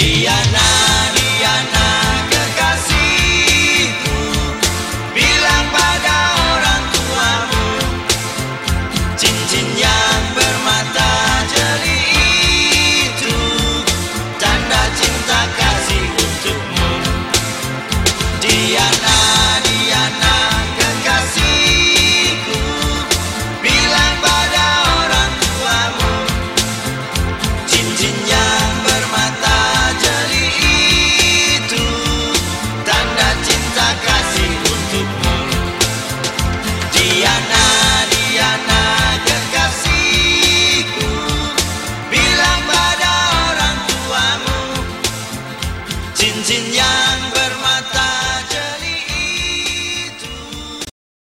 Diana, Diana kekasihku. Bilang pada orang tuamu Cincinnya จ压